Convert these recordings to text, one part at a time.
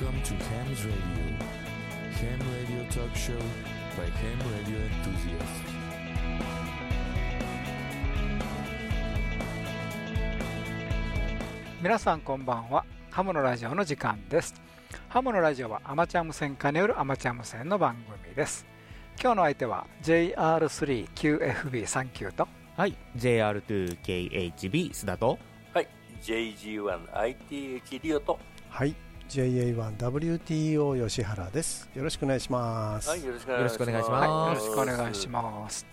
Welcome to Ham's Radio. Ham Radio Talk Show by Ham Radio Enthusiasts. 皆さんこんばんはハムのラジオの時間ですハムのラジオはアマチュア無線化によるアマチュア無線の番組です今日の相手は JR3QFB39 とはい JR2KHB 須田とはい JG1ITH リオとはい JA1WTO 吉原です。よろしくお願いします、はいよろしくお願いしはい、まよろしくお願いします。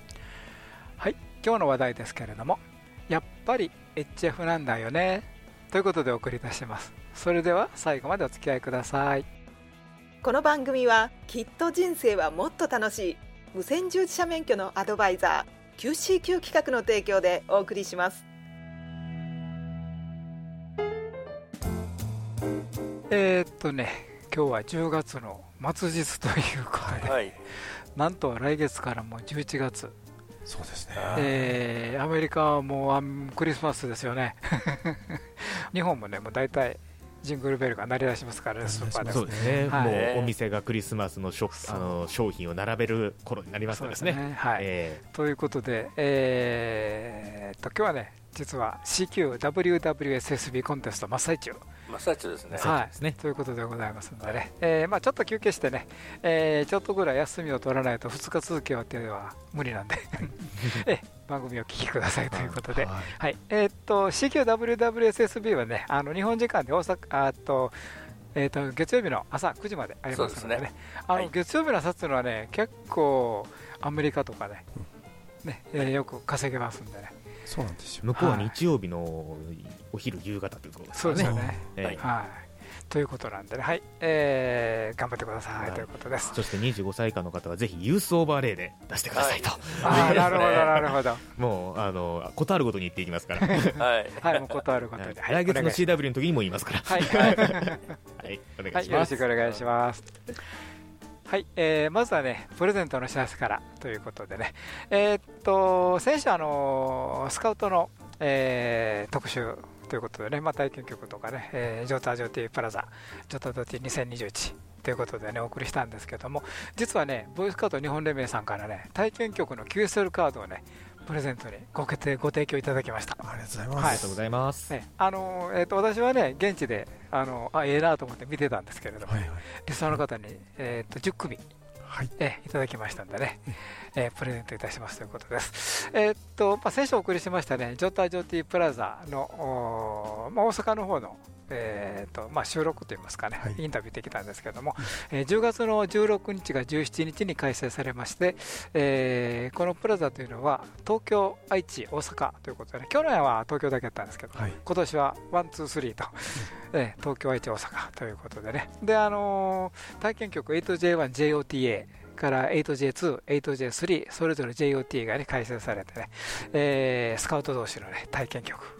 はい今日の話題ですけれどもやっぱり HF なんだよね。ということでお送りいたします。それでは最後までお付き合いください。この番組はきっと人生はもっと楽しい。無線従事者免許のアドバイザー QCQ 企画の提供でお送りしますえー、っとね今日は10月の末日ということで、はい。なんと来月からもう11月、そうですね。えーアメリカはもうクリスマスですよね。日本もねもう大体ジングルベルが鳴り出しますからねスーパーでも。そうですね、はい。もうお店がクリスマスのショあの商品を並べる頃になりますからね。ですね。はい、えということで、えーっと今日はね実は CQWWSSB コンテスト真っ最中。マッサージですね。はい。ですね。ということでございますのでね、えーまあ、ちょっと休憩してね、えーちょっとぐらい休みを取らないと2日続けようっていうのは無理なんで。え番組をお聞きくださいということで、はい。はい。えーっと CQWWSSB はねあの日本時間で大阪あとえー、と月曜日の朝9時までありますのでね。そうですあのはい。月曜日の朝っていうのはね結構アメリカとかね,、ねえーよく稼げますんでねそうなんですよ。向こうは日曜日のお昼夕方ということですね。そうですよね、ええはい。はい、ということなんでね、はい。えー頑張ってください、はい。ということです。そして25歳以下の方はぜひユースオーバーレイで出してくださいと、あー なるほど、なるほど、もうあのことあるごとに言っていきますから、はい。はい。はい、もう断ることで、はい。来月の CW の時にも言いますから、はい、はい。はい、お願はいい、します。よろしくお願いします。はい、えーまずはね、プレゼントの知らせからということでね、えーっと、先週、あのスカウトの、えー特集ということでね、まあ、体験局とかね、えージョータージョーティープラザ、ジョータージョーティ2021ということでね、お送りしたんですけども、実はね、ボイスカード日本連盟さんからね、体験局の QSL カードをね、プレゼントにご決定、ご提供いただきました。ありがとうございあます、りがとうございます。ねあのえー、と私はね、現地であのあええなと思って見てたんですけれども、はいはいリスナーの方に、えー、と10組、はいえーいただきましたんでね、えープレゼントいたしますということです。えーっとまあ、先週お送りしましたね、 JOTA-JOTI プラザの、おーまあ、大阪の方の、えーっとまあ、収録といいますかね、はい。インタビューできたんですけれども、えー10月の16日が17日に開催されまして、えーこのプラザというのは東京、愛知、大阪ということでね、去年は東京だけだったんですけど、はい。今年は one, two, three と、えー東京、愛知、大阪ということでね、であのー体験局 8J1、JOTA から 8J2、8J3、それぞれ JOT が、ね、開催されてね、えースカウト同士の、ね、体験局、えー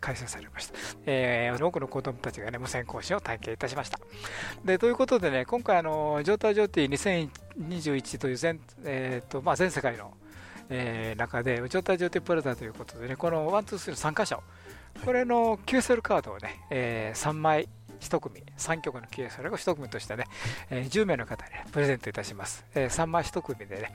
開催されました、えー多くの子どもたちが、ね、無線講師を体験いたしました。でということでね、今回、あのジョータージョーティー2021という全,、えーとまあ、全世界の、えー中で、ジョータージョーティープラザということでね、この1、2、3、3箇所、これの QSL カードをね、えー3枚1組、3曲の QSL を1組としてね、えー10名の方にプレゼントいたします。えー3枚1組でね、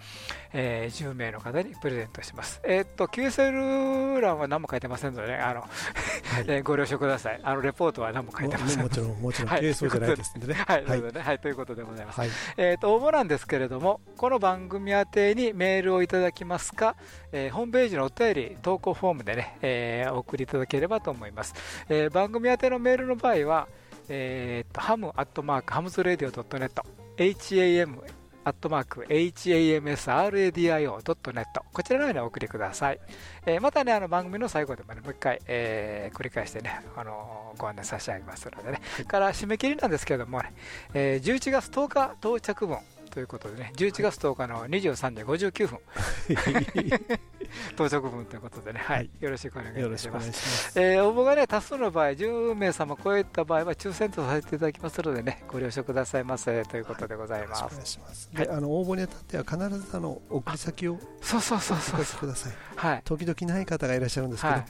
えー10名の方にプレゼントします。えーっと、QSL 欄は何も書いてませんのでね、あの、えーご了承ください。あの、レポートは何も書いてませんももちろんもちろんはい軽装じゃないですんでね はい、はいねはい、ということでございます。はいえー、と応募なんですけれども、この番組宛てにメールをいただきますか、えーホームページのお便り、投稿フォームでね、えーお送りいただければと思います。えー番組宛てのメールの場合は、えー、とハムアットマークハムズラディオ .net、ham アットマーク hamsradio.net こちらのようにお送りください。えーまたね、あの番組の最後でもね、もう一回、えー繰り返してね、あのご案内差し上げますのでね。から締め切りなんですけれどもね、えー11月10日到着分ということでね、11月10日の23時59分、到着分ということでね、はい、よろしくお願いいたします。ます。えー応募がね、多数の場合、10名様超えた場合は抽選とさせていただきますのでね、ご了承くださいませということでございます。よろしくお願いします。はい。であの応募にあたっては必ずあの送り先をそうそうそうおそう。書きください。はい。時々ない方がいらっしゃるんですけど、はい。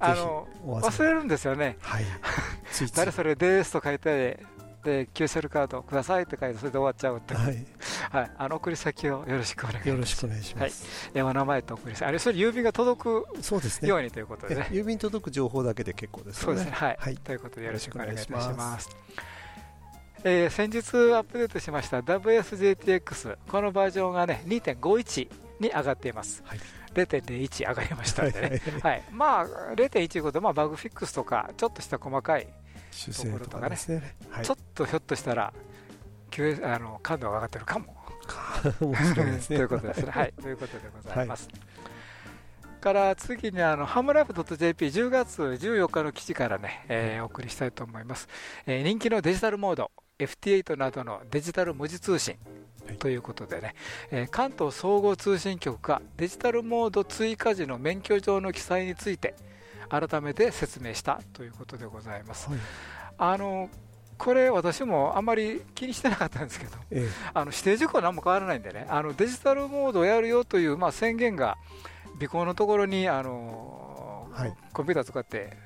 あの、お忘れるんですよね。誰それですと書いて、で QCell カードくださいって書いてそれで終わっちゃうって、ははい。い、あの送り先をよろしくお願いします。よろしくお願いします。えお名前と送り先。あれそれ郵便が届くそうですね。よ。うにということでね。え郵便届く情報だけで結構ですよね。そうですね、はい、はい。ということでよろしくお願いいたします。えー先日アップデートしました WSJTX、このバージョンがね2.51に上がっています。はい。0.01上がりましたんでね。はいはい、まあ0.1とまあ、バグフィックスとか、ちょっとした細かい、修正とかね。はいちょ。っとひょっとしたら、あの感度が上がってるかも 面白いですね。ということですね。はい、ということでございます。から次にあのハムライフ .jp10 月14日の記事からね、えーお送りしたいと思います、えー人気のデジタルモード FT8 などのデジタル文字通信はいということでね、えー関東総合通信局がデジタルモード追加時の免許状の記載について改めて説明したということでございます。はい。あのこれ私もあんまり気にしてなかったんですけどえあの指定事項は何も変わらないんでね、あのデジタルモードをやるよという、まあ、宣言が尾行のところに、あのはいコンピューター使って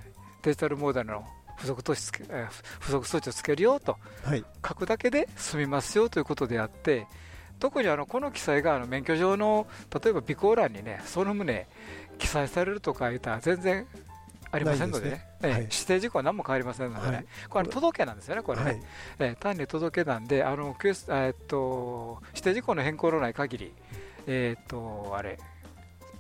デジタルモードの付属装置つけえー付属装置をつけるよとえはい。書くだけで済みますよということであって、特にあのこの記載があの免許証の例えば備考欄にね、その旨記載されるとか言ったら全然ありませんのでね、指定事項は何も変わりませんのでね、はい。これ届けなんですよね、これね。はい。えー単に届けなんで、あのえーっと指定事項の変更のない限り、えーっとあれ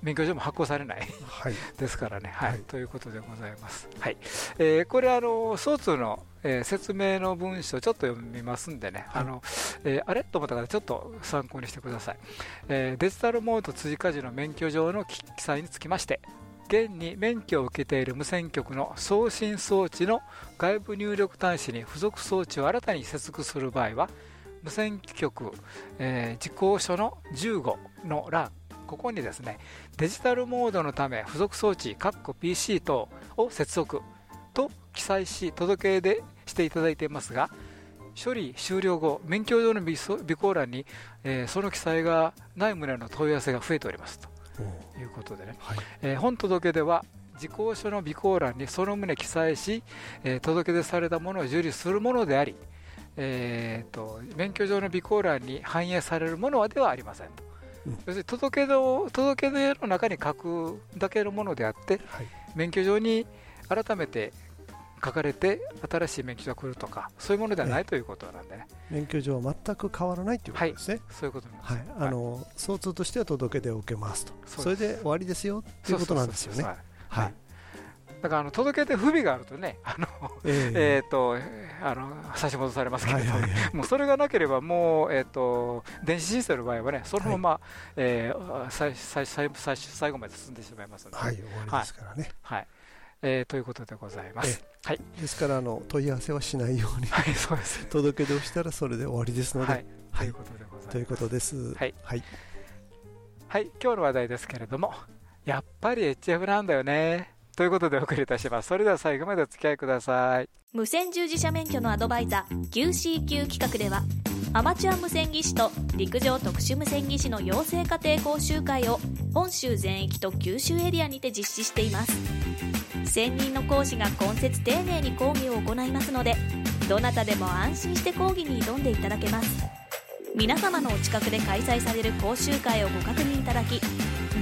免許証も発行されない。はい。ですからね、はい。はい。ということでございます。はい。えーこれあの、ソーツの、えー説明の文章、ちょっと読みますんでね、はい。あのえーあれ？と思った方、ちょっと参考にしてください、えーデジタルモード追加時の免許状の記記載につきまして、現に免許を受けている無線局の送信装置の外部入力端子に付属装置を新たに接続する場合は、無線局、えー事項書の15の欄、ここにですね、デジタルモードのため付属装置、PC 等を接続と記載し、届け出していただいていますが、処理終了後、免許上の備考欄に、えーその記載がない旨の問い合わせが増えておりますと。いうことでね、はい。えー本届け出は事項書の備考欄にその旨記載し、えー届け出されたものを受理するものであり、えーと免許上の備考欄に反映されるものではありませんと、うん要するに届け出を届け出の中に書くだけのものであってはい。免許上に改めて書かれて新しい免許証が来るとかそういうものではないということなんでね、免許状は全く変わらないということですね。そういうことなんです。はい。あの相通としては届け出を受けますと。それで終わりですよっていうことなんですよね。ははい。い。だからあの届け出不備があるとね、あのええ。ー、とあの差し戻されますけれども、うそれがなければ、もう、えー、と電子申請の場合はね、そのまま、えー最最最最最後まで進んでしまいますので、はい、終わりですからね。はいえーということでございます。はい、ですからあの問い合わせはしないようにはい、そうです。届け出をしたらそれで終わりですので、はい、はいということでございます。ということです。はい、はい、はい、今日の話題ですけれども、やっぱり HF なんだよね。ということでお送りいたします。それでは最後までお付き合いください。無線従事者免許のアドバイザー QCQ 企画ではアマチュア無線技師と陸上特殊無線技師の養成家庭講習会を本州全域と九州エリアにて実施しています専任の講師が今節丁寧に講義を行いますのでどなたでも安心して講義に挑んでいただけます。皆様のお近くで開催される講習会をご確認いただき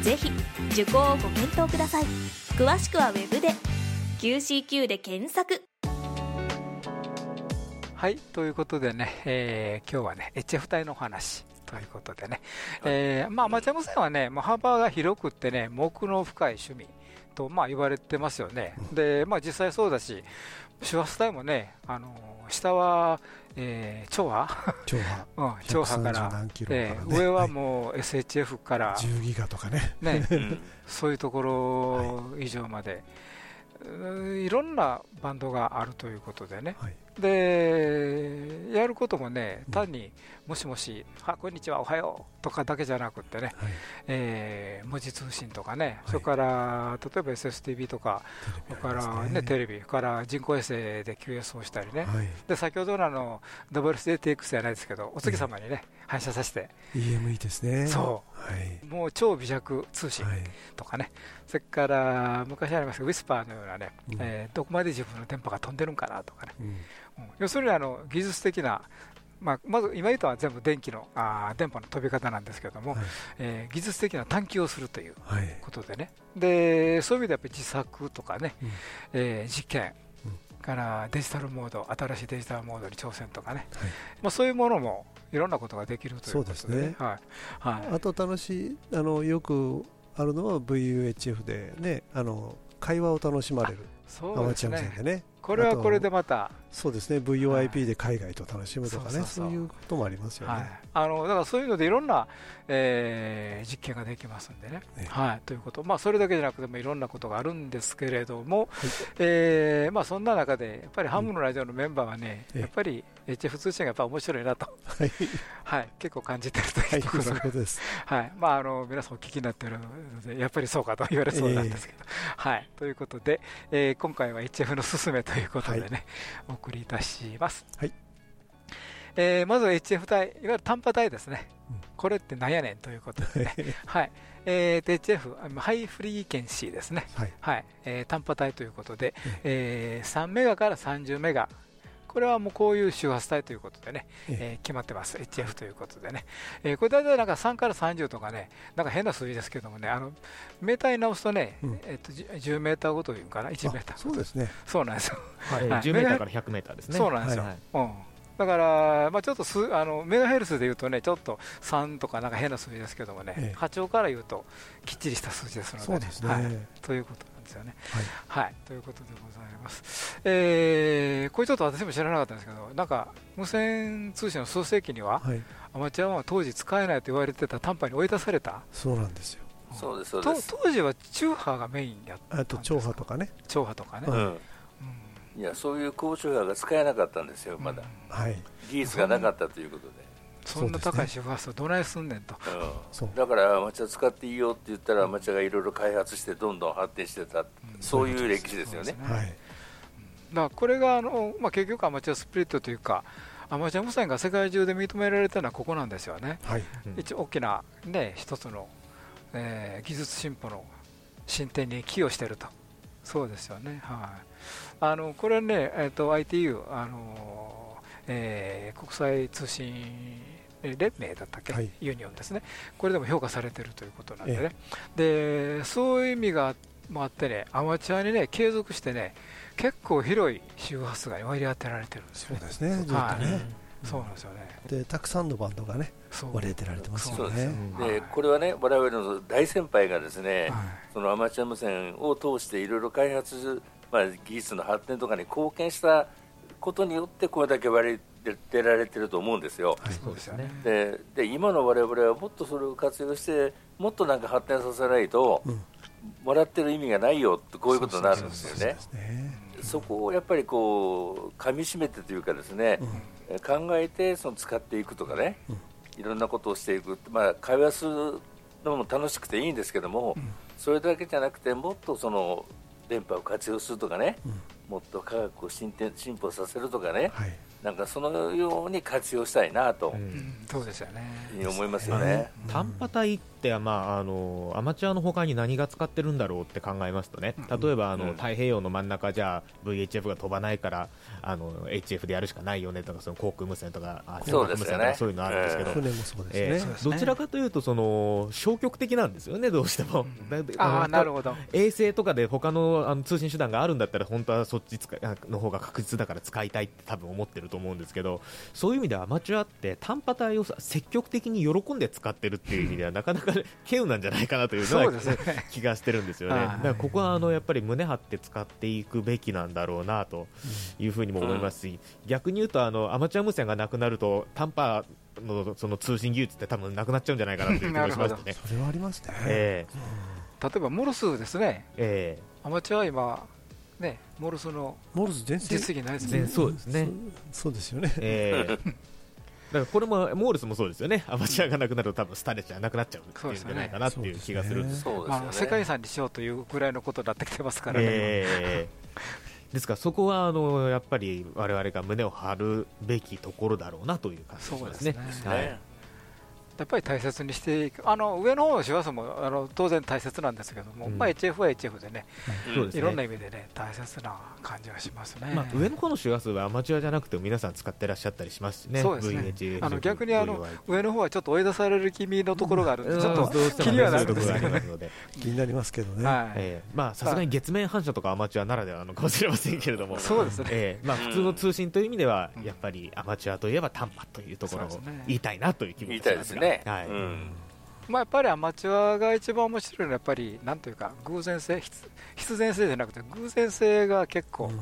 ぜひ受講をご検討ください。詳しくはウェブで QCQ で検索。はい、ということでね、えー今日はね、HF 帯のお話。ということでね、えーまあ、アマチュア無線はね、もう幅が広くってね、目の深い趣味と、まあ、言われてますよね。で、まあ、実際そうだし、周波数帯もね、あの下は、えー超波、超波 うん、超波か130ら、ね。えー上はもう SHF から、10ギガとかね。ね、うん。そういうところ以上まで、うんいろんなバンドがあるということでね、はい、でやることもね単にもしもし、あこんにちはおはようとかだけじゃなくってね、はい、えー文字通信とかね、い。それから例えば SSTV とか、それからねテレビ、から人工衛星で QS をしたりね、はい、で先ほどのあの WSATX じゃないですけど、お月様にね、反射させて、EME ですね。。そう。はい。もう超微弱通信はい。とかね、それから昔ありましたウィスパーのようなね、うん。えーどこまで自分の電波が飛んでるんかなとかね、うん。うん。要するにあの技術的な、まあ、まず今言ったのは全部電気のあー電波の飛び方なんですけども、はい。えー技術的な探求をするというはい。ことでね、でそういう意味でやっぱり自作とかね、うん。えー実験うん。からデジタルモード、新しいデジタルモードに挑戦とかね、はい。まあ、そういうものもいろんなことができるということで,、そうですね。はい。はい、あと楽しいあのよくあるのは VUHF でねあの会話を楽しまれる。そうですアマチュア無線ね、でね。これはこれでまた、そうですね。VOIP で海外と楽しむとかね。そういうこともありますよはい。ね、あのだからそういうのでいろんな、えー実験ができますんでね。ねはい、ということ、まあ、それだけじゃなくてもいろんなことがあるんですけれども、はい。えーまあ、そんな中で、やっぱりハムのラジオのメンバーはね、ええ。やっぱり HF 通信がやっぱ面白いなと、はい。はい、結構感じてるとはいいうところが、はい。まあ、あの皆さんお聞きになってるので、やっぱりそうかと言われそうなんですけど。はい、ということで、えー今回は HF のすすめということでね、送りいたします。はい。えーまずは HF 帯、いわゆる短波帯ですね、うん。これってなんやねんということでね、はい。えーと HF、ハイフリーケンシーですね、はい。はい。えー短波帯ということでうん、えー3メガから30メガ、これはもうこういう周波数帯ということでね、ええ。えー決まってます、HF ということでね、えーこれ大体なんか3から30とかね、なんか変な数字ですけどもね、あのメーターに直すとね、うん。えっとじ10メーターごというかな、1メータあーそうですね。そうなんですよ、えーはい。10メーターから100メーターですね。そうなんですよ、はいうん、だから、まあ、ちょっとすあのメガヘルツでいうとね、ちょっと3とかなんか変な数字ですけどもね、ええ。波長から言うときっちりした数字ですので、そうですね。は、はいい。ということですよね。はい。はい、ということでございます。えーこれちょっと私も知らなかったんですけど、なんか無線通信の創世記には、はい。アマチュアは当時使えないと言われてた短波に追い出された、そうなんですよ。そうですそうとです。当時は中波がメインやったんですか？あと超波とかね。超波とかね、ううん。うん。いやそういう高周波が使えなかったんですよまだ、はい。技術がなかったということで、そんな高い周波数どないすんねんと、そう。うん、だからアマチュア使っていいよって言ったらアマチュアがいろいろ開発してどんどん発展してた、そういう歴史ですよね。そうはい。だからこれがあの、まあ、結局アマチュアスプリットというか、アマチュア無線が世界中で認められたのはここなんですよね。はい。うん。一応大きな、ね、一つの、えー技術進歩の進展に寄与していると、そうですよね、はい、あのこれはね、えー、と ITU、あのえー国際通信連盟だったっけ、はい。ユニオンですね、これでも評価されているということなんでね、でそういう意味がもあってね、アマチュアにね、継続してね、結構広い周波数が割り当てられてるんですよね。そうですねずっとはい。ねそうなんですよね。でたくさんのバンドがね割り当てられてますよそうですよ。ねでこれはね我々の大先輩がですね、はい。そのアマチュア無線を通していろいろ開発まあ、技術の発展とかに貢献したことによってこれだけ割り出られてると思うんですよ。はい。そうですよね。でで今の我々はもっとそれを活用してもっとなんか発展させないと、うん。もらってる意味がないよってこういうことになるんですよね。そこをやっぱりこう噛み締めてというかですね、え考えてその使っていくとかね、いろんなことをしていく、まあ、会話するのも楽しくていいんですけども、それだけじゃなくてもっとその電波を活用するとかね、もっと科学を進展進歩させるとかね、はいなんかそのように活用したいなとうんうんそうですよね。思いますよね。短波帯って、まあ、あのアマチュアの他に何が使ってるんだろうって考えますとね、例えばあの、うん。太平洋の真ん中じゃあ VHF が飛ばないからあの HF でやるしかないよねとかその航空無線とかあそうですよね。船舶無線とかそういうのあるんですけど、船もそうですえね。ーどちらかというとその消極的なんですよね、どうしても。なるほど。衛星とかで他のあの通信手段があるんだったら本当はそっちの方が確実だから使いたいって多分思ってると思うんですけどそういう意味ではアマチュアって短波帯をさ積極的に喜んで使ってるっていう意味ではなかなか稀有なんじゃないかなというのはそう。気がしてるんですよね、はい。だからここはあのやっぱり胸張って使っていくべきなんだろうなというふうにも思いますし、逆に言うとあのアマチュア無線がなくなると短波のその通信技術って多分なくなっちゃうんじゃないかなという気もしますね。それはありますね。え例えばモルスですね。ええ。アマチュアは今、ね、モルスのモルス全然実技ないですえね。そうですね。そうですよね。ええ。だ からこれもモールスもそうですよね、アマチュアがなくなると多分スタレッチはなくなっちゃうっていうんじゃないかなっていう気がするんです。世界遺産にしようというぐらいのことになってきてますからね。ええ ですからそこはあのやっぱり我々が胸を張るべきところだろうなという感じがしますね。そうですねはいねやっぱり大切にしていく、あの上の方の周波数もあの当然大切なんですけども、うん。まあ、HF は HF でね、そうですね。いろんな意味でね、大切な感じがしますね。まあ、上の方の周波数はアマチュアじゃなくても皆さん使ってらっしゃったりしますしね、そうですね。VHF あの逆にあの上の方はちょっと追い出される気味のところがあるんで、ちょっと気にはなそういうところがあるんですけどねりますので、気になりますけどね、はい。ええ。まあさすがに月面反射とかアマチュアならではなのかもしれませんけれども、そうですね、ええ。まあ、普通の通信という意味では、うん。やっぱりアマチュアといえば短波というところを言いたいなという気分言いたいですね。はい。うん。まあ、やっぱりアマチュアが一番面白いのは、やっぱりなんというか、偶然性、必必然性じゃなくて、偶然性が結構大きい、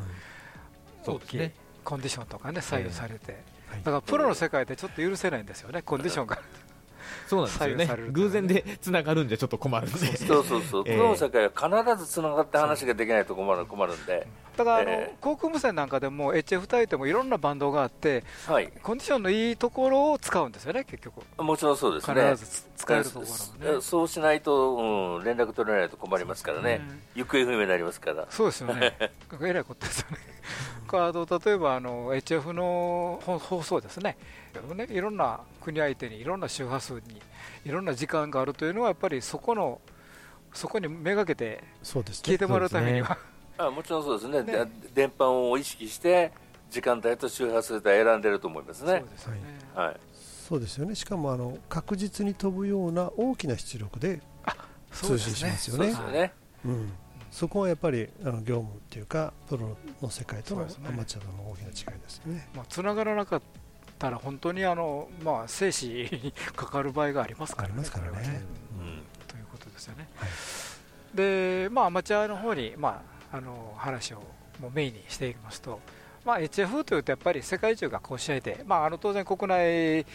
そうですね。コンディションとかね、左右されて、はいだからプロの世界でちょっと許せないんですよね、コンディションが。そうなんですよね。左右されるからね偶然でつながるんでちょっと困るんで。そうそうそう、ええ。プロの世界は必ずつながって話ができないと困る困るんで、だからあの、ええ。航空無線なんかでも HF 帯ってもいろんなバンドがあって、はい、コンディションのいいところを使うんですよね、結局、もちろんそうですね。必ず使えるところはね。そうしないと、うん、連絡取れないと困りますからね、行方不明になりますから、そうですよね、えらいことですよね。あと例えばあの HF の放放送ですね。ね、いろんな国相手にいろんな周波数にいろんな時間があるというのは、やっぱりそこのそこにめがけて聞いてもらうためには、あもちろんそうですね。ね。で電波を意識して、時間帯と周波数帯選んでると思いますね。そうですよね。はい。そうですよね。しかもあの確実に飛ぶような大きな出力で、通信しますよそうね。ですよね。うん、そこはやっぱりあの業務っていうかプロの世界とのアマチュアとの大きな違いですね。まあ、繋がらなかったら本当にあの、まあ、生死にかかる場合がありますからね。ありますからね。うん。ということですよね。はい。で、まあ、アマチュアの方に、まあ、あの話をもうメインにしていきますと、まあ、HF というとやっぱり世界中がこう試合で、まあ、あの当然国内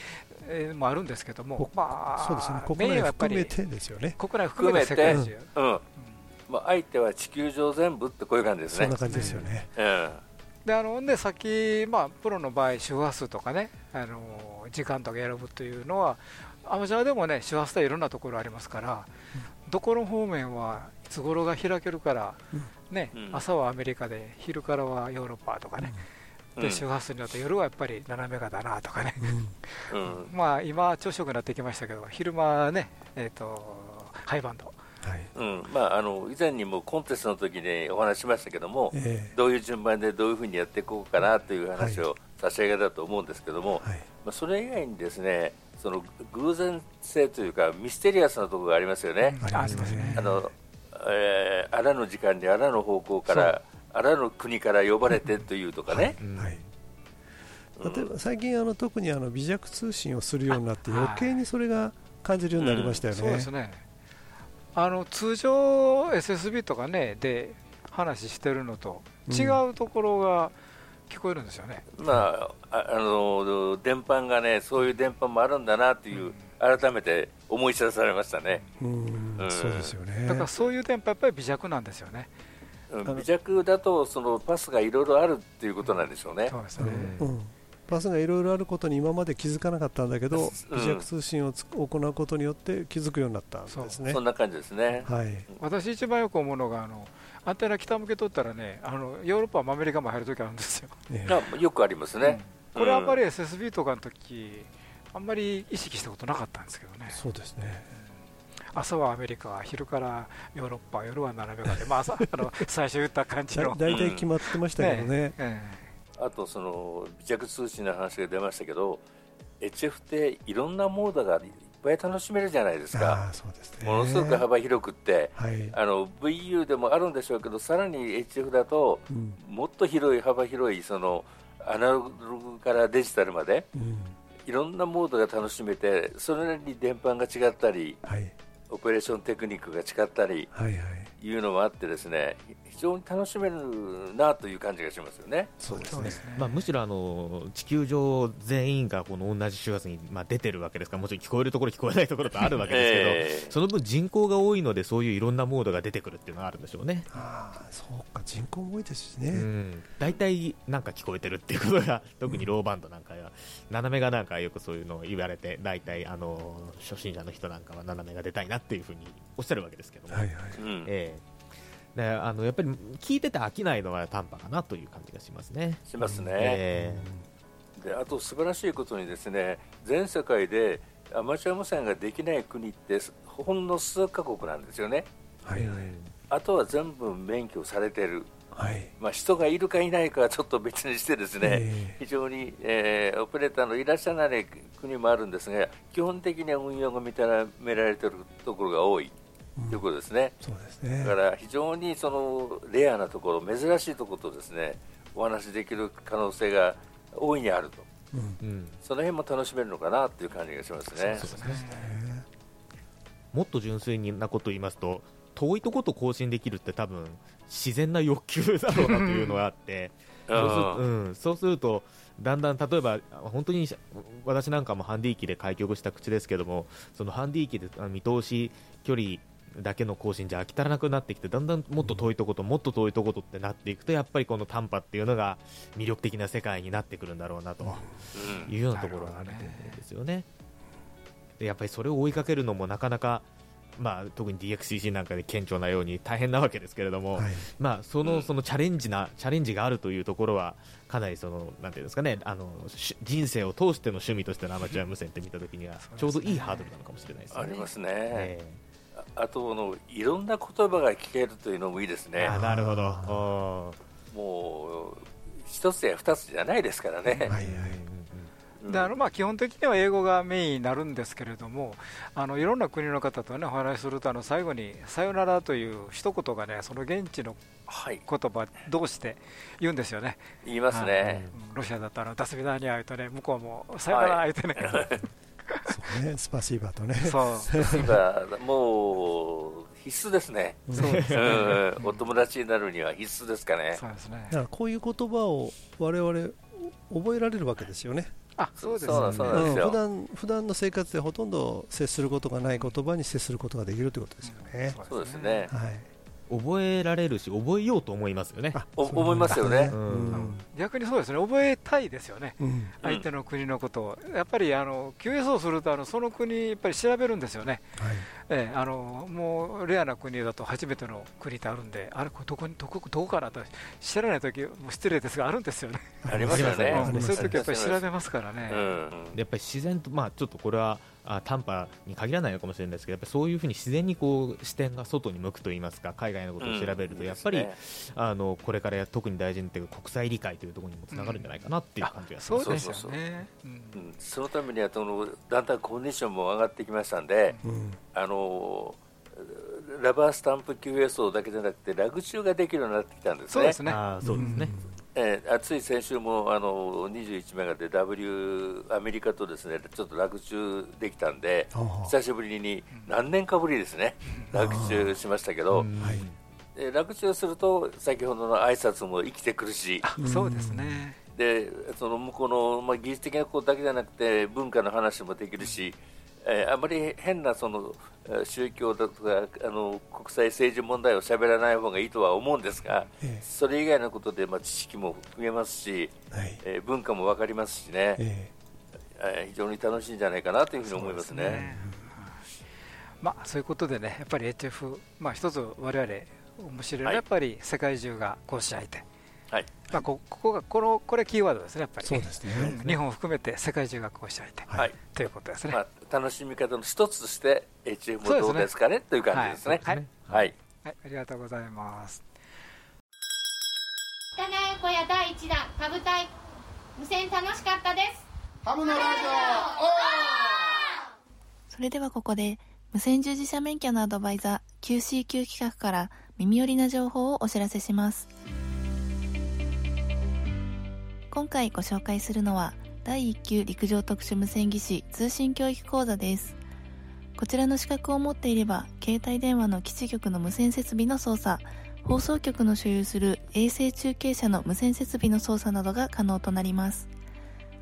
えーもあるんですけどもこ、まあ、そうですね。メ国内含めてですよね。国内含めて世界中、うん。まあ、相手は地球上全部ってこういう感じですね。そんな。感じですよね。うん。であのでさっき、まあ、プロの場合、周波数とかね、あの時間とか選ぶというのは、アマチュアでもね、周波数帯いろんなところありますから、どこの方面はいつ頃が開けるから、ねうん。朝はアメリカで、昼からはヨーロッパとかね、で周波数によって夜はやっぱり斜めがだなとかね、まあ今、朝食になってきましたけど、昼間はね、えー、とハイバンド、はい。うん。まあ、あの以前にもコンテストの時にお話ししましたけども、えどういう順番でどういうふうにやっていこうかなという話を差し上げたと思うんですけども、えはい。まあ、それ以外にですねその偶然性というかミステリアスなところがありますよね。ありますね。ね。あのえーあらぬ時間にあらぬ方向からあらぬ国から呼ばれてというとかね、うんはい。うん。例えば最近あの特にあの微弱通信をするようになってあ余計にそれが感じるようになりましたよね。そうですね。あの通常 SSB とかねで話してるのと違うところが聞こえるんですよね、まあ、ああの電波がねそういう電波もあるんだなという、改めて思い知らされましたね、うん。うん。そうですよね。だからそういう電波やっぱり微弱なんですよね、微弱だとそのパスがいろいろあるっていうことなんでしょうね。そうですね、うん。うん。パスがいろいろあることに今まで気づかなかったんだけど、うん。微弱通信をつ行うことによって気づくようになったんですね。そんな感じですね、はい。私一番よく思うのがあのアンテナ北向けとったらねあのヨーロッパもアメリカも入るときあるんですよ、えあよくありますね、これはあんまり SSB とかの時あんまり意識したことなかったんですけどね。えそうですね。朝はアメリカ昼からヨーロッパ夜は斜めがで、まあ、朝あの 最初言った感じの。だ大体決まってましたけどね、えあとその微弱通信の話が出ましたけど HF っていろんなモードがいっぱい楽しめるじゃないですあか。あそうですね。ものすごく幅広くって。はい、あの VU でもあるんでしょうけどさらに HF だとうん。もっと広い幅広いそのアナログからデジタルまでうんいろんなモードが楽しめてそれなりに電波が違ったりはい。オペレーションテクニックが違ったりはいはい。いうのもあってですね非常に楽しめるなという感じがしますよね。そうですね。そうですね、まあ、むしろあの地球上全員がこの同じ周波数に、まあ、出てるわけですからもちろん聞こえるところ聞こえないところとあるわけですけど、ええ。その分人口が多いのでそういういろんなモードが出てくるっていうのがあるんでしょうね、ああそうか。人口も多いですしうね、ん、大体なんか聞こえてるっていうことが特にローバンドなんかは斜めがなんかよくそういうのを言われて大体あの初心者の人なんかは斜めが出たいなっていうふうにおっしゃるわけですけども、はいはい。うん。ええ。であのやっぱり聞いてて飽きないのは短波かなという感じがしますね。しますね、えであと素晴らしいことにですね全世界でアマチュア無線ができない国ってほんの数カ国なんですよね。はいはい。あとは全部免許されてる。はい。まあ、人がいるかいないかはちょっと別にしてですね、え非常に、えーオペレーターのいらっしゃらない国もあるんですが、基本的には運用が認められているところが多いということですね。そうですね。だから非常にそのレアなところ、珍しいところとですねお話しできる可能性が大いにあると、うん。うん、その辺も楽しめるのかなという感じがしますね。そうですね。もっと純粋なことを言いますと遠いとこと更新できるって多分自然な欲求だろうなというのがあって。そうする,、うん、そうするとだんだん例えば本当に私なんかもハンディ機で開局した口ですけどもそのハンディ機で見通し距離だけの更新じゃ飽き足らなくなってきてだんだんもっと遠いとこともっと遠いとことってなっていくとやっぱりこの短波っていうのが魅力的な世界になってくるんだろうなと。うん。いうようなところがあるんですよね。でやっぱりそれを追いかけるのもなかなか、まあ、特に DXCC なんかで顕著なように大変なわけですけれども、はい。まあ、そのうん。そのチャレンジなチャレンジがあるというところはかなりそのなんていうんですかねあのし人生を通しての趣味としてのアマチュア無線って見たときにはちょうどいいハードルなのかもしれないですね。ありますね、えああとあのいろんな言葉が聞けるというのもいいですね、えあなるほど。もう一つや二つじゃないですからね。はいはい。うんであのまあ基本的には英語がメインになるんですけれども、あのいろんな国の方と、ね、お話しすると、あの最後にさよならという一言がね、その現地のはい、言葉同士で言うんですよね、言いますね。うん。ロシアだったら、ダスビダーニア言うとね、向こうもさよなら言うてね、そうね。スパシーバとね。そう。今もう必須ですね。そうですね、うんお友達になるには必須ですかね。そうですね。だからこういう言葉を我々覚えられるわけですよねあそうですそうなん普段普段の生活でほとんど接することがない言葉に接することができるということですよね、そうですね。はい覚えられるし覚えようと思いますよね。お思いますよね。逆にそうですね、覚えたいですよね、うん。相手の国のことを、やっぱりあの QS をするとあの、その国、やっぱり調べるんですよね、はい。ええ、あのもうレアな国だと初めての国ってあるんで、あれ、どこにどこどこかなと知らないとき、もう失礼ですが、あるんですよね、ありますよね。う んそういう時やっぱり調べますからね。うん。でやっぱり自然と、まあ、ちょっとこれはあ短波に限らないのかもしれないですけどやっぱりそういうふうに自然にこう視点が外に向くといいますか海外のことを調べると、うんやっぱり、いいですねあのこれからや特に大事になっている国際理解というところにもつながるんじゃないかなっていう感じがしますね。そね。うんうんそのためにはそのだんだんコンディションも上がってきましたんで、うんあのラバースタンプ QSO だけじゃなくてラグ中ができるようになってきたんですね。そうですね。そうですね、えー、あつい先週もあの21メガで W アメリカとですねちょっと落中できたんで久しぶりに何年かぶりですね落中しましたけど、うんはい。で落中すると先ほどの挨拶も生きてくるし。あそうですね。でその向こうの、まあ、技術的なことだけじゃなくて文化の話もできるし、えーあまり変なそのえー宗教だとかあの国際政治問題を喋らない方がいいとは思うんですが、ええ。それ以外のことで、まあ、知識も増えますし、はい。えー文化も分かりますしね、ええ。ー非常に楽しいんじゃないかなというふうに思いますね。ですね。まあ、そういうことでね、やっぱり HF、まあ、一つ我々面白いのは、はい。やっぱり世界中が講師相手、はい。まあ、こここがこのこれキーワードですね、やっぱり、そうですね。うん。日本を含めて世界中が講師相手、はいはい。ということですね。まあ、楽しみ方の一つとしてすね。どうですかね？という感じですね。はい。ねはい。はい、ありがとうございます。北川小屋第1弾株隊無線楽しかったです。それではここで無線従事者免許のアドバイザー QCQ 企画から耳寄りな情報をお知らせします今回ご紹介するのは第1級陸上特殊無線技師通信教育講座です。こちらの資格を持っていれば携帯電話の基地局の無線設備の操作放送局の所有する衛星中継車の無線設備の操作などが可能となります。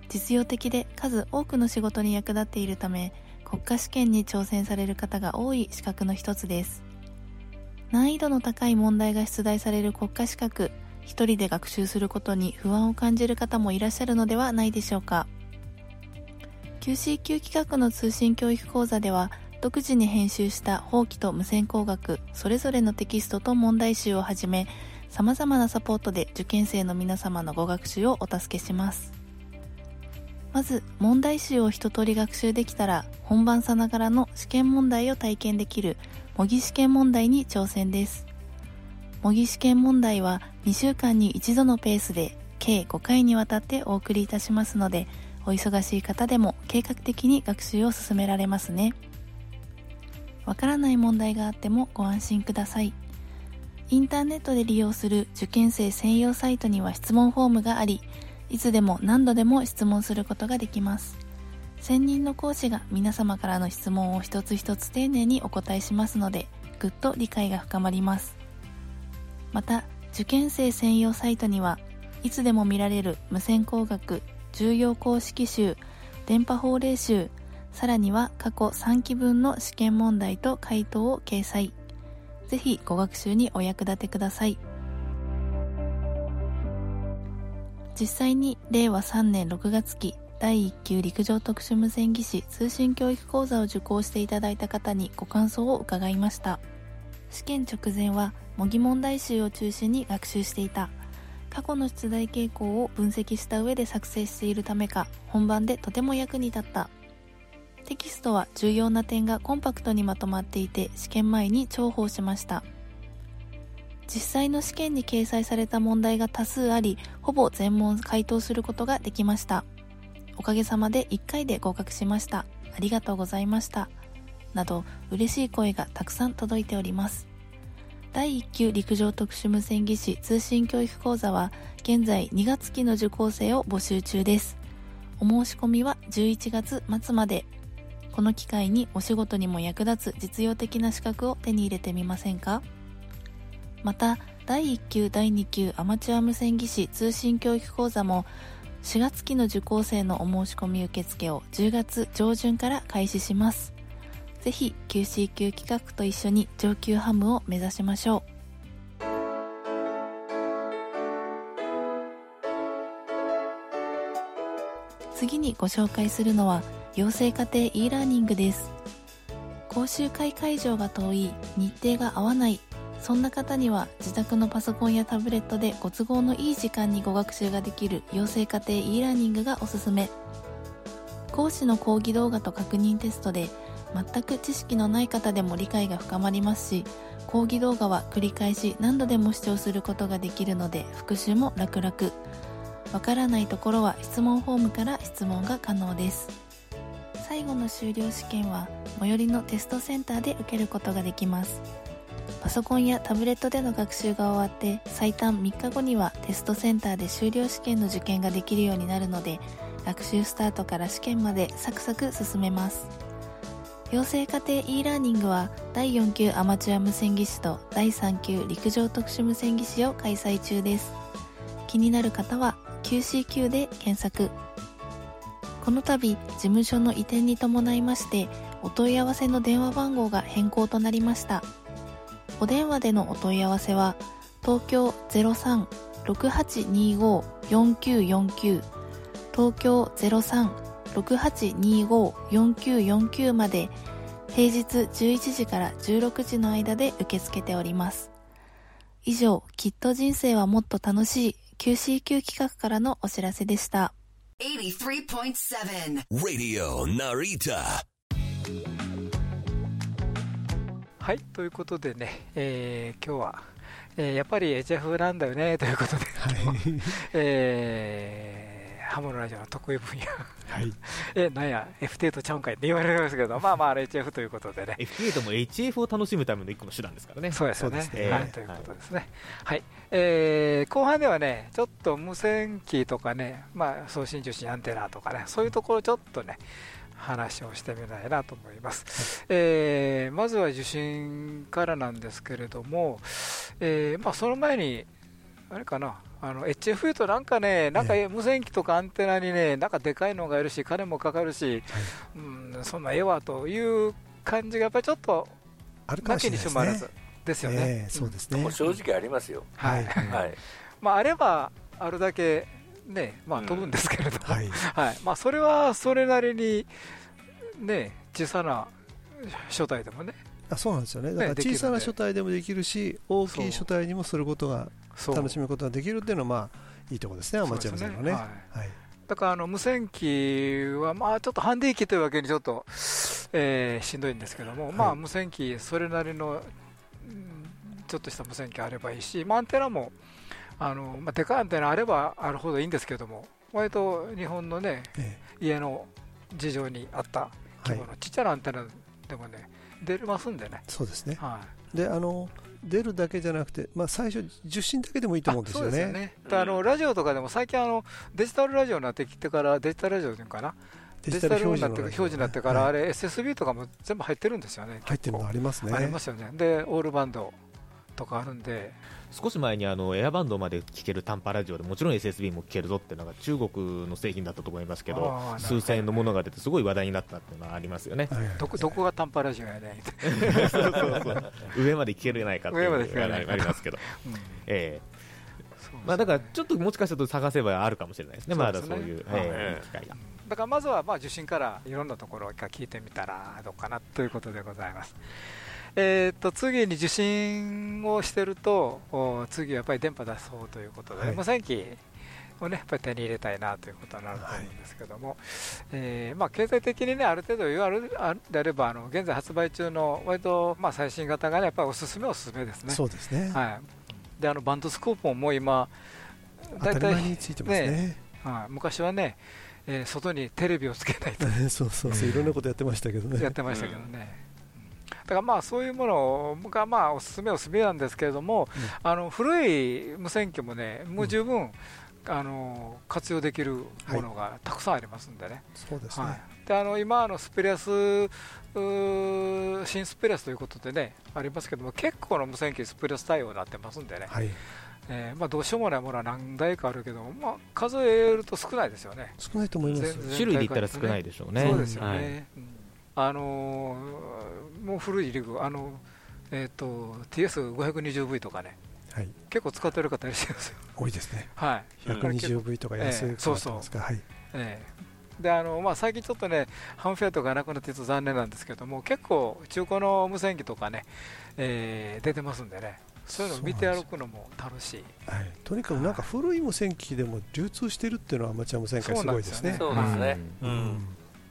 実用的で数多くの仕事に役立っているため国家試験に挑戦される方が多い資格の一つです。難易度の高い問題が出題される国家資格一人で学習することに不安を感じる方もいらっしゃるのではないでしょうか。QCQ 企画の通信教育講座では独自に編集した法規と無線工学それぞれのテキストと問題集をはじめ様々なサポートで受験生の皆様のご学習をお助けします。まず問題集を一通り学習できたら本番さながらの試験問題を体験できる模擬試験問題に挑戦です。模擬試験問題は2週間に1度のペースで計5回にわたってお送りいたしますのでお忙しい方でも計画的に学習を進められますね。わからない問題があってもご安心ください。インターネットで利用する受験生専用サイトには質問フォームがありいつでも何度でも質問することができます。専任の講師が皆様からの質問を一つ一つ丁寧にお答えしますのでぐっと理解が深まります。また受験生専用サイトにはいつでも見られる無線工学重要公式集電波法令集さらには過去3期分の試験問題と回答を掲載。ぜひご学習にお役立てください。実際に令和3年6月期第1級陸上特殊無線技師通信教育講座を受講していただいた方にご感想を伺いました。試験直前は模擬問題集を中心に学習していた。過去の出題傾向を分析した上で作成しているためか本番でとても役に立った。テキストは重要な点がコンパクトにまとまっていて試験前に重宝しました。実際の試験に掲載された問題が多数ありほぼ全問回答することができました。おかげさまで1回で合格しました。ありがとうございました。など嬉しい声がたくさん届いております。第1級陸上特殊無線技師通信教育講座は現在2月期の受講生を募集中です。お申し込みは11月末まで。この機会にお仕事にも役立つ実用的な資格を手に入れてみませんか？また第1級第2級アマチュア無線技師通信教育講座も4月期の受講生のお申し込み受付を10月上旬から開始します。ぜひ QC 級企画と一緒に上級ハムを目指しましょう。次にご紹介するのは養成家庭 e ラーニングです。講習会会場が遠い日程が合わないそんな方には自宅のパソコンやタブレットでご都合のいい時間にご学習ができる養成家庭 e ラーニングがおすすめ。講師の講義動画と確認テストで全く知識のない方でも理解が深まりますし講義動画は繰り返し何度でも視聴することができるので復習も楽々。わからないところは質問フォームから質問が可能です。最後の修了試験は最寄りのテストセンターで受けることができます。パソコンやタブレットでの学習が終わって最短3日後にはテストセンターで修了試験の受験ができるようになるので学習スタートから試験までサクサク進めます。養成家庭 e ラーニングは第4級アマチュア無線技師と第3級陸上特殊無線技師を開催中です。気になる方は QCQ で検索。この度事務所の移転に伴いましてお問い合わせの電話番号が変更となりました。お電話でのお問い合わせは東京03-6825-4949東京03 03-6825-4949まで平日11時から16時の間で受け付けております。以上きっと人生はもっと楽しい QCQ 企画からのお知らせでした。83.7 Radio Narita はいということでね、えー今日は、えーやっぱり HF なんだよねということで、えーハムのラジオの得意分野、えなんや？F8 ちゃうんかいって言われますけど まあまあ HF ということでね。F8 も HF を楽しむための一個の手段ですからね。そうですよね。はい、ということですね、はい。えー後半ではねちょっと無線機とかね、まあ、送信受信アンテナとかねそういうところちょっとね話をしてみたいなと思います、えーまずは受信からなんですけれども、えーまあ、その前にあれかな？あの HF 言うとなんかね、なんか無線機とかアンテナにね、なんかでかいのがいるし、金もかかるし、うん、そんなええわという感じがやっぱりちょっとあるかもしれないですね。なきにしもあらずですよね。ええそうですね。もう正直ありますよ。はい。はい。まあ、あればあるだけ、ねまあ、飛ぶんですけれども、はい。はい。まあ、それはそれなりに、ね、小さな書体でもね、あそうなんですよね。だから小さな書体でもできるし大きい書体にもすることが楽しむことができるっていうのはまあいいところですね。アマチュア無線のね。はい。だからあの無線機は、まあ、ちょっとハンディ機というわけにちょっと、えーしんどいんですけども、まあ、無線機、それなりの、うんちょっとした無線機あればいいし、まあ、アンテナも、あのまあ、でかいアンテナあればあるほどいいんですけども、割と日本のね、え家の事情に合った規模のちっちゃなアンテナでもね、出ますんでね。そうですね。はであの出るだけじゃなくて、まあ、最初、受信だけでもいいと思うんですよね。あのラジオとかでも最近あのデジタルラジオになってきてからデジタルラジオっていうのかな？デジタル表示のになって表示になってから、あれ SSB とかも全部入ってるんですよね。入ってるのありますね。ありますよね。でオールバンドとかあるんで、少し前にあのエアバンドまで聞ける短波ラジオでもちろん SSB も聞けるぞっていうのが中国の製品だったと思いますけど数千円のものが出てすごい話題になったっていうのはありますよね。どこどこが短波ラジオやね。そうそうそう 上まで聞けるやないかっていう上まで聞けるやないか。ありますけど、うん。ええ。まあ、だからちょっともしかしたら探せばあるかもしれないですね、まだそういう、機会が。だからまずはまあ受信からいろんなところから聞いてみたらどうかなということでございます。えー、と次に受信をしてると、お次はやっぱり電波出そうということで、はい無線機をね、やっぱり手に入れたいなということになると思うんですけども、えーまあ、経済的にね、ある程度余裕あるであれば、あの現在発売中の割とまあ最新型がね、やっぱりおすすめおすすめですね。そうですね。はい、であのバンドスコープももう今、当たり前についてますね。はい、昔はね、えー外にテレビをつけないと そうそうそう、いろんなことやってましたけどね。やってましたけどね。だからまあそういうものがまあおすすめおすすめなんですけれども、あの古い無線機もね、もう十分、あの活用できるものがたくさんありますんでね。そうですね。はい、であの今あのスペリアス新スペリアスということでねありますけども結構の無線機スペリアス対応になってますんでね、はい。えーまあ、どうしようもないものは何台かあるけど、まあ、数えると少ないですよね。少ないと思います種類で言ったら少ないでしょうねそうですよね。はいうんあのーもう古いリグ、あのえっ、と TS520V とかね、はい。結構使ってる方いらっしゃいますよ。多いですね。はい。120V とか安いええそうそうますか。はい。ええであのまあ、最近ちょっとね、ハンフェアとかなくなってちょっと残念なんですけども、結構、中古の無線機とかね、えー出てますんでね、そういうのを見て歩くのも楽しい。はい。とにかくなんか古い無線機でも流通してるっていうのはアマチュア無線界すごいですね。そうですね。うん。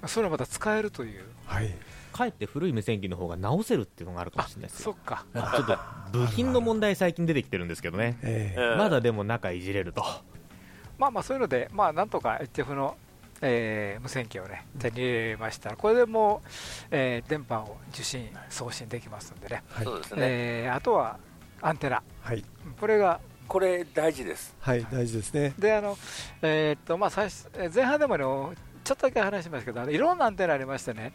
それはまた使えるという。はい。かえって古い無線機の方が直せるっていうのがあるかもしれないですよそっか。ちょっと部品の問題最近出てきてるんですけどねええまだでも中いじれるとまあまあそういうので、まあなんとか HF の、えー無線機をね、手に入れましたら、これでもう、えー電波を受信、送信できますんでね、はい。そうですね。えーあとはアンテナ、はい。これが、これ大事です。はい。大事ですね。で、あの、えーっと、まあ最初、えー前半でもね、ちょっとだけ話しますけど、あのいろんなアンテナありましてね、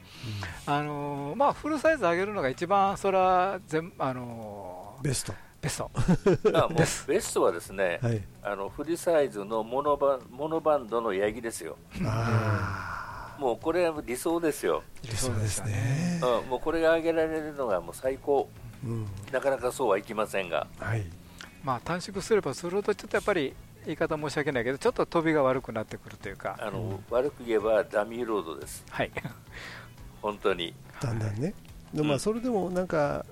あのーまあフルサイズ上げるのが一番、それは全、あのーベスト。ベスト。あベストはですね、はい。あのフリーサイズのモノバモノバンドのヤギですよ。あもうこれは理想ですよ。あ。理想ですね。うん、もうこれが上げられるのがもう最高。うん。なかなかそうはいきませんが。はい。まあ短縮すればするほど、ちょっとやっぱり、言い方申し訳ないけど、ちょっと飛びが悪くなってくるというか、あの、悪く言えばダミーロードです。はい。本当に。だんだんね。でもまあそれでもなんか、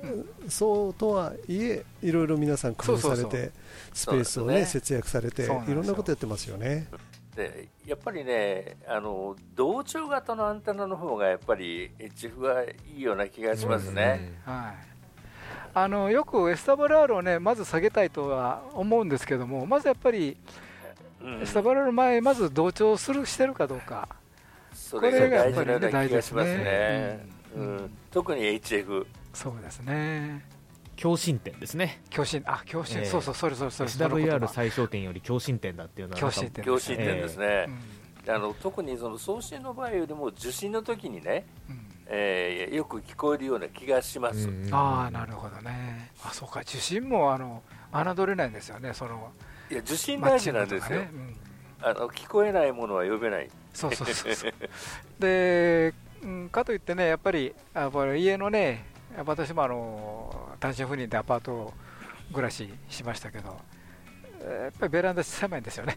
そうとはいえいろいろ皆さん工夫されそうそうてスペースをねそうですね節約されていろんなことやってますよね。でやっぱりねあの同調型のアンテナの方がやっぱり HF がいいような気がしますね。はい、あのよくエスタバラールをねまず下げたいとは思うんですけどもまずやっぱりうん。エスタバラール前まず同調するしてるかどうか。それが大事なようなこれがやっぱりね気がしますね。大事ですね。うん。特に HF。そうですね。強心点ですね。強心あ強心、ええ。そうそうそれそれそれ。その言 SWR 葉最小点より強心点だっていうのは強心点強心点ですね。うんあの特にその送信の場合よりも受信の時にね、うん。えーよく聞こえるような気がします。うん。ああなるほどね。あそうか。受信もあの侮れないんですよね。そのいや受信大事なんですよ、ね。うん。あの聞こえないものは呼べない。そうそうそうそう。で、うん、かといってねやっぱりやっぱり家のね私もあの単身赴任でアパート暮らししましたけどえーやっぱりベランダ狭いんですよね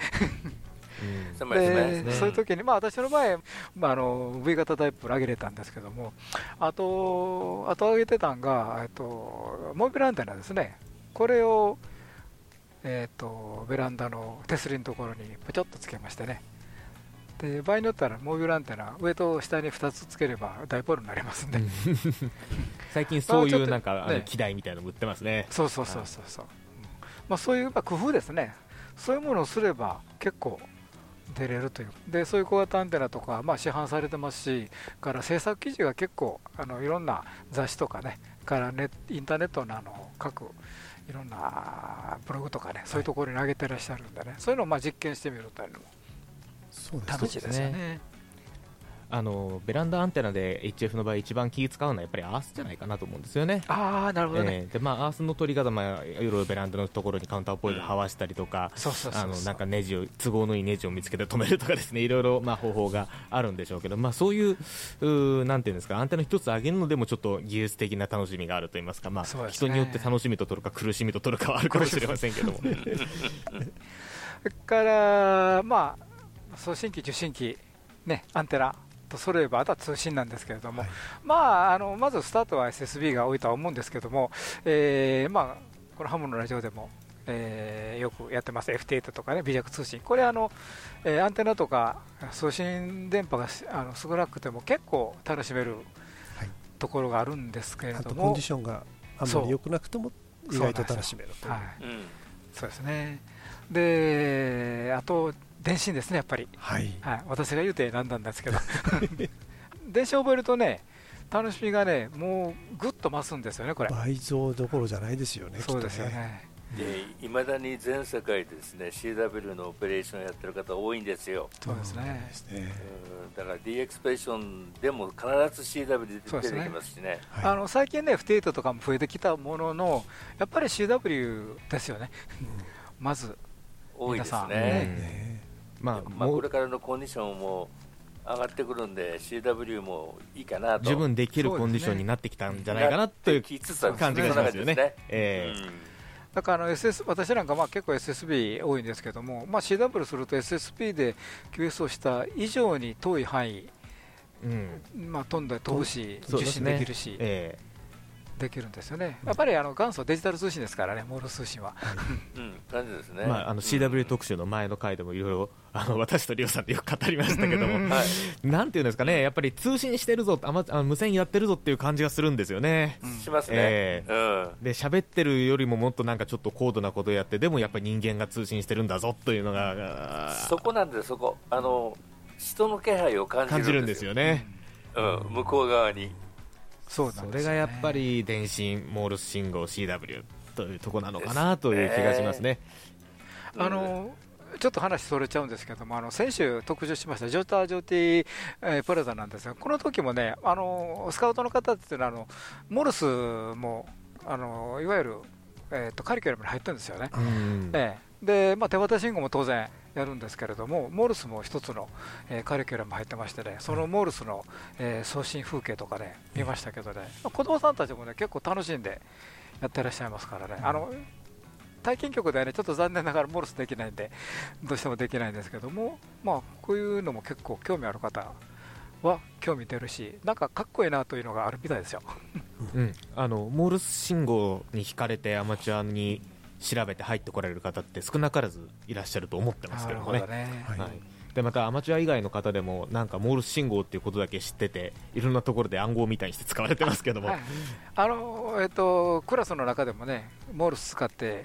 うん。でそういう時に、まあ、私の場合、まあ、あの V 型タイプ上げれたんですけどもあとあと上げてたんがえっとモービルアンテナですね。これを、えっとベランダの手すりのところにポチョッとつけましてね。で場合によってはモービルアンテナ上と下に2つつければダイポールになりますんで、最近そういうなんまあちょっとねかあの機台みたいなのも売ってますね。そうそうそうそうそう、まあ、そういうまあ工夫ですね。そういうものをすれば結構出れるという。でそういう小型アンテナとか、まあ、市販されてますしから制作記事が結構あのいろんな雑誌とかねからネインターネットのあの各いろんなブログとかねそういうところに上げてらっしゃるんでね、そういうのをまあ実験してみるというのも楽しいですよね。あのベランダアンテナで HF の場合一番気使うのはやっぱりアースじゃないかなと思うんですよね。ああなるほどね、えーでまあ、アースの取り方、まあ、いろいろベランダのところにカウンターポイントはわしたりとか、なんかネジを都合のいいネジを見つけて止めるとかですね いろいろまあ方法があるんでしょうけど、まあ、そういううーなんていうんですかアンテナ一つ上げるのでもちょっと技術的な楽しみがあると言いますか、まあね人によって楽しみと取るか苦しみと取るかはあるかもしれませんけども。それから、まあ、送信機、受信機、ね、アンテナと揃えば、あとは通信なんですけれども、はい。まあ、あのまずスタートは SSB が多いとは思うんですけども、えーまあ、このハムのラジオでも、えーよくやってます、FT8 とかね、微弱通信、これあの、えーアンテナとか送信電波がしあの少なくても結構楽しめるはい。ところがあるんですけれども。あとコンディ、ションがあんまり良くなくても意外と楽しめるという。そうですね。で、あと、電信ですね、やっぱり。はい。はい、私が言うてなんなんですけど。電車覚えるとね楽しみがねもうぐっと増すんですよねこれ。倍増どころじゃないですよねそうですよね。でいまだに全世界でですね CW のオペレーションやってる方多いんですよ、そうですね。うんだから D エクスプレッションでも必ず CW で出てきますしね。はい。あの最近ね、F8 とかも増えてきたものの、やっぱり CW ですよね、まず、多いです皆さん。ね。ねまあ、まあ、もう。これからのコンディションも上がってくるんで CW もいいかなと。十分できるコンディションになってきたんじゃないかなという感じがしますよね。だからあの SS 私なんかまあ結構 SSB 多いんですけども、まあ、CW すると SSB で QS をした以上に遠い範囲、えうん。まあ、飛んで飛ぶし、受信できるし、えできるんですよね、やっぱりあの元祖デジタル通信ですからね、モールス通信は。うん、感じですね。えまあ、あの CW 特集の前の回でもいろいろあの 私とリオさんでよく語りましたけども、はい、なんていうんですかね、やっぱり通信してるぞ、あまあ無線やってるぞっていう感じがするんですよね。しますね。えうん。で喋ってるよりももっとなんかちょっと高度なことをやってでもやっぱり人間が通信してるんだぞというのがそこなんでそこあの人の気配を感じるんですよ感じるんですよね、うん、向こう側に。そうなんそれがやっぱり電信モールス信号 CW というとこなのかなという気がしますね。あのちょっと話それちゃうんですけども、あの先週特集しましたジョーター・ジョーティー、えープラザなんですが、この時もね、あのスカウトの方っていうのはあの、モルスもあのいわゆる、えー、とカリキュラムに入ってるんですよね。うんええでまあ、手渡し信号も当然やるんですけれども、モールスも一つの、えーカリキュラム入ってましてね、そのモールスの、えー送信風景とかね、見ましたけどね、まあ子供さんたちもね、結構楽しんでやってらっしゃいますからね、あの体験局ではね、ちょっと残念ながらモールスできないんで、どうしてもできないんですけども、まあ、こういうのも結構興味ある方は興味出るし、なんかかっこいいなというのがあるみたいですよ。うん、あのモールス信号に惹かれてアマチュアに調べて入ってこられる方って少なからずいらっしゃると思ってますけどもね。なるほどね。はい。はい。でまたアマチュア以外の方でもなんかモールス信号っていうことだけ知ってていろんなところで暗号みたいにして使われてますけども、はい。あのえっと、クラスの中でもね、モールス使って、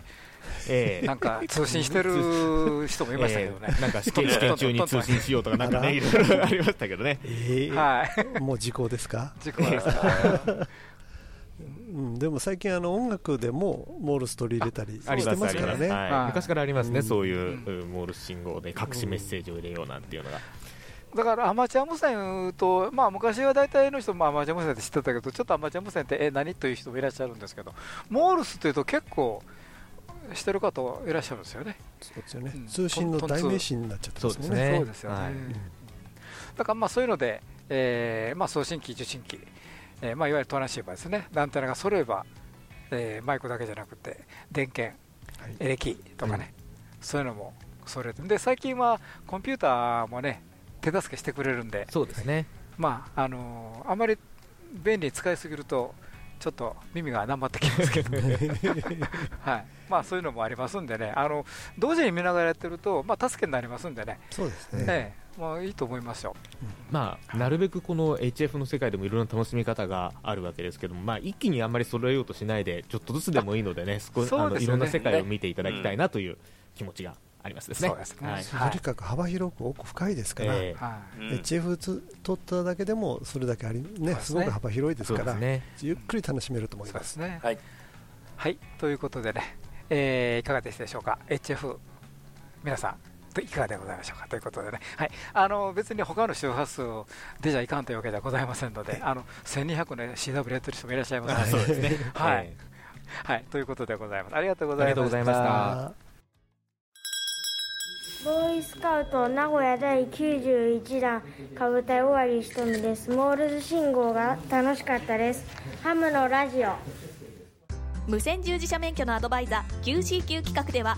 ええ。なんか通信してる人もいましたけどね。え。え。なんか試験試験中に通信しようとかなんかねい。ろいろありましたけどね。えーはい。もう時効ですか、事故ですか。うん、でも最近あの音楽でもモールス取り入れたりありしてますからね。昔からありますね、うん。そういう、うん。モールス信号で隠しメッセージを入れようなんていうのが、だからアマチュア無線と、まあ、昔は大体の人もアマチュア無線って知ってたけど、ちょっとアマチュア無線ってえ何という人もいらっしゃるんですけど、モールスというと結構してる方いらっしゃるんですよね。そうですよね、うん。通信の代名詞になっちゃってますよねね。そうですよね。はい。だからまあそういうので、えーまあ、送信機、受信機、えーまあ、いわゆるトランシーバーですね、アンテナが揃えば、えーマイクだけじゃなくて、電源、はい。エレキとかね、そういうのも揃えて、で最近はコンピューターもね、手助けしてくれるんで、そうですね、まああのーあまり便利に使いすぎると、ちょっと耳がなまってきますけど、はい。まあ、そういうのもありますんでね、あの同時に見ながらやってると、まあ、助けになりますんでね。そうですね、ええまあいいと思いますよ。まあ、なるべくこの HF の世界でもいろんな楽しみ方があるわけですけども、まあ、一気にあんまり揃えようとしないで、ちょっとずつでもいいのでね、少しあのいろんな世界を見ていただきたいなという気持ちがありますですね。そうですね。はい。とにかく幅広く奥深いですから、えはうん。HF つ取っただけでもそれだけあり、ね、すね。すごく幅広いですからね。ゆっくり楽しめると思い、います。そうですね。はい、はい、ということでね、えーいかがでしたでしょうか、HF、皆さん、いかがでございましょうか？ということでね、はい、あの別に他の周波数でじゃいかんというわけではございませんので、あの1200の CW やってる人もいらっしゃいますので、そうですね。はい。えはい、ということでございます。ありがとうございました。ありがとうございました。あボーイスカウト名古屋第91弾かぶたい終わりひとみです。モールス信号が楽しかったです。ハムのラジオ。無線従事者免許のアドバイザー QCQ 企画では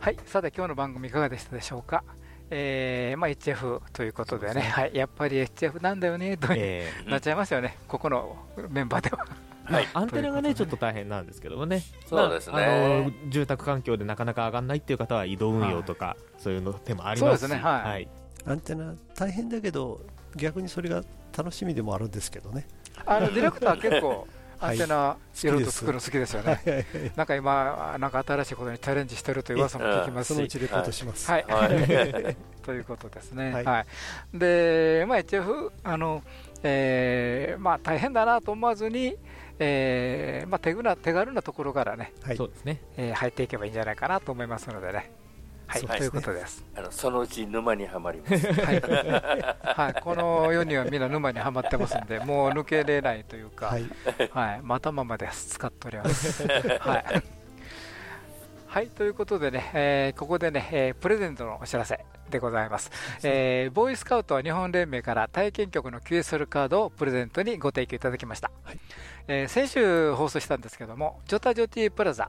はい、さて今日の番組いかがでしたでしょうか？えーまあ、HF ということでね、はい、やっぱり HF なんだよねと、えなっちゃいますよね、ここのメンバーでは。はい。アンテナがね、ちょっと大変なんですけどもね、そうですね。まああの住宅環境でなかなか上がらないっていう方は移動運用とか、そういうの手もあります。し、そうですねはい。アンテナ大変だけど逆にそれが楽しみでもあるんですけどね。あのディレクター結構アンテナはいいろいろと作るの好きですよね。はいはいはいなんか今、なんか新しいことにチャレンジしてるという噂も聞きますし。そのうちレポートします。はい。はい ということですね。は。はいいで、まあ HF あの、えーまあ大変だなと思わずに、えーまあ手ぐな手軽なところからね、はいそうですね。えー入っていけばいいんじゃないかなと思いますのでね。はい、ということです。あのそのうち沼にはまります。はい、はい、この4人はみんな沼にはまってますんで、もう抜けれないというか、ははいい、またままで使っております。はい。はい、ということでね、えーここでね、えープレゼントのお知らせでございます。えーボーイスカウトは日本連盟から体験局の QSL カードをプレゼントにご提供いただきました。はいえー先週放送したんですけども、ジョタジョティプラザ、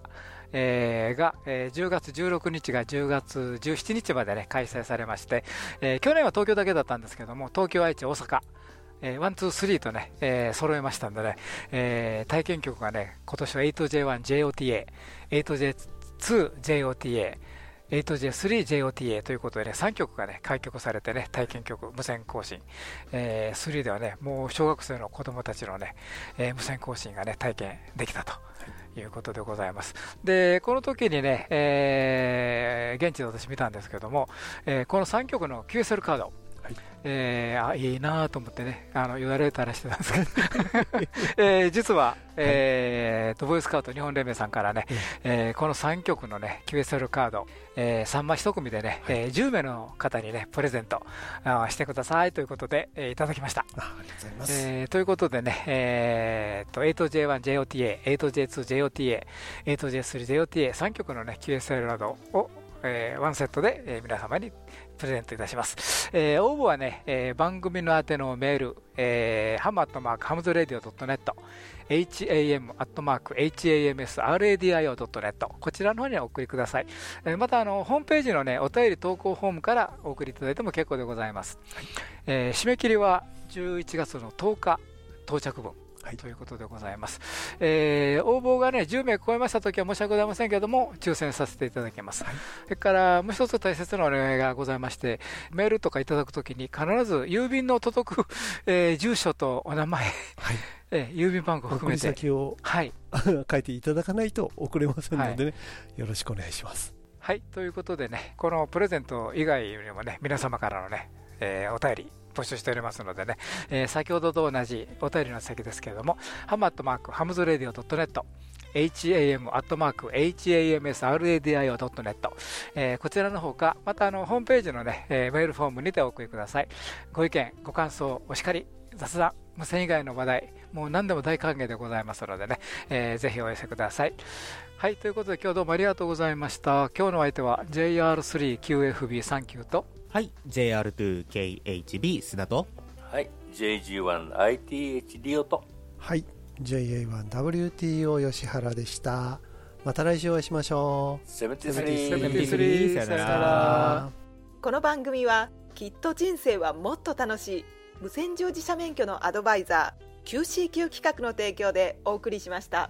えーが、えー10月16日が10月17日までね、開催されまして、えー去年は東京だけだったんですけども、東京、愛知、大阪、えー、1、2、3とね、えー揃えましたんでね、えー体験曲がね、今年は 8J1JOTA、8J2JOTA、8J3JOTA ということでね、3曲がね、開局されてね、体験曲、無線更新。えー3ではね、もう小学生の子供たちのね、えー無線更新がね、体験できたと。いいうことでございます。で、この時にね、えー現地で私見たんですけども、えーこの3曲の QSL カード、えーあいいなと思ってね、あの言われたらしてたんですけど、えー実は、えーとボーイスカウト日本連盟さんからね、えーこの3曲のね QSL カード、え3枚1組でね、えー10名の方にねプレゼントあーしてくださいということで、えーいただきました。あありがとうございます。えーということでね、えー、と 8J1JOTA、8J2JOTA、8J3JOTA、3局の、ね、QSL などを、えーワンセットで、えー皆様にプレゼントいたします。えー応募はね、えー番組の宛てのメール、えー、 ham アットマーク hamsradio .net、ham アットマーク hamsradio.net こちらの方にお送りください。えーまたあのホームページのねお便り投稿フォームからお送りいただいても結構でございます。えー締め切りは11月の10日到着分。ということでございます、えー応募がね10名超えましたときは申し訳ございませんけれども抽選させていただきます、それからもう一つ大切なお願いがございましてメールとかいただくときに必ず郵便の届く、えー住所とお名前、えー郵便番号含めて先をはい。書いていただかないと送れませんのでね、よろしくお願いします。はい、ということでね、このプレゼント以外にもね、皆様からのね、えーお便り募集しておりますのでね、えー先ほどと同じお便りの先ですけれども、 ham アットマーク hamsradio .net、ham アットマーク hamsradio.net、えーこちらの方か、またあのホームページのね、えーメールフォームにてお送りください。ご意見、ご感想、お叱り、雑談、無線以外の話題、もう何でも大歓迎でございますのでね、えーぜひお寄せください。はい、ということで今日どうもありがとうございました。今日の相手は JR3QFB39 とはい JR2KHB 砂と。はい JG1ITH リオと。はい JA1WTO 吉原でした。また来週お会いしましょう。73さよなら。この番組はきっと人生はもっと楽しい無線乗自社免許のアドバイザー QCQ 企画の提供でお送りしました。